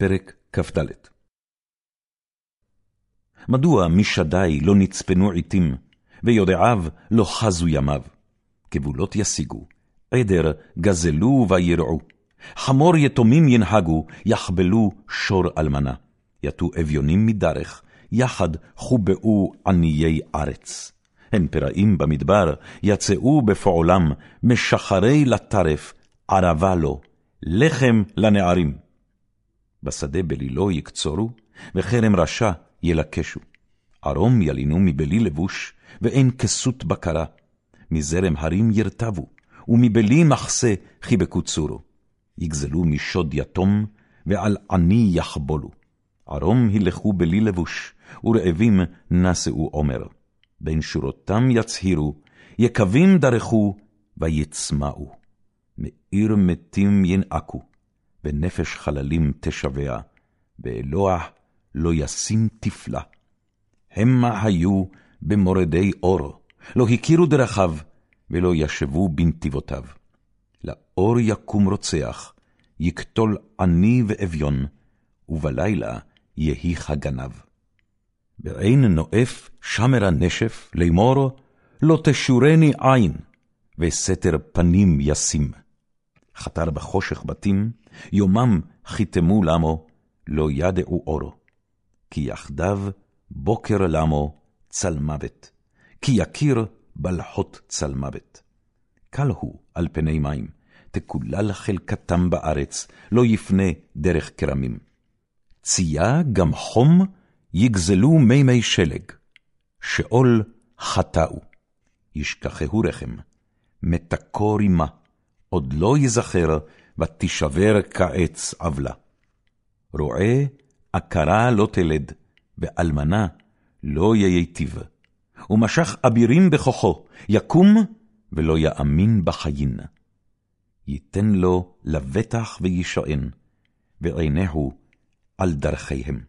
פרק כ"ד מדוע משדי לא נצפנו עתים, ויודעיו לא חזו ימיו? כבולות ישיגו, עדר גזלו וירעו, חמור יתומים ינהגו, יחבלו שור אלמנה. יטו אביונים מדרך, יחד חובאו עניי ארץ. הן פראים במדבר, יצאו בפועלם, משחרי לטרף, ערבה לו, לחם לנערים. בשדה בלילו יקצורו, וכרם רשע ילקשו. ערום ילינו מבלי לבוש, ואין כסות בקרה. מזרם הרים ירטבו, ומבלי מחסה חיבקו צורו. יגזלו משוד יתום, ועל עני יחבולו. ערום הילכו בלי לבוש, ורעבים נשאו עומר. בין שורותם יצהירו, יקבים דרכו, ויצמאו. מעיר מתים ינעקו, ונפש חללים תשבע, ואלוה לא ישים תפלה. המה היו במורדי אור, לא הכירו דרכיו, ולא ישבו בנתיבותיו. לאור יקום רוצח, יקטול עני ואביון, ובלילה יהי כגנב. בעין נואף שמר הנשף לאמור, לא תשורני עין, וסתר פנים ישים. חתר בחושך בתים, יומם חיתמו למו, לא ידעו אורו. כי יחדיו בוקר למו צל מוות, כי יכיר בלחות צל מוות. קל הוא על פני מים, תקולל חלקתם בארץ, לא יפנה דרך כרמים. צייה גם חום, יגזלו מימי שלג, שאול חטאו, ישכחהו רחם, מתקו רימה, עוד לא יזכר, ותשבר כעץ עוולה. רועה עקרה לא תלד, ואלמנה לא ייטיב. ומשך אבירים בכוחו, יקום ולא יאמין בחיין. ייתן לו לבטח וישען, ועיניהו על דרכיהם.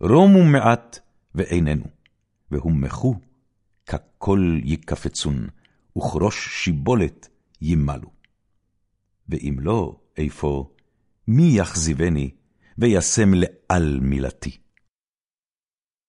רומו מעט ואיננו, והומחו ככל יקפצון, וכראש שיבולת ימלו. ואם לא, איפה, מי יחזיבני, וישם לעל מילתי?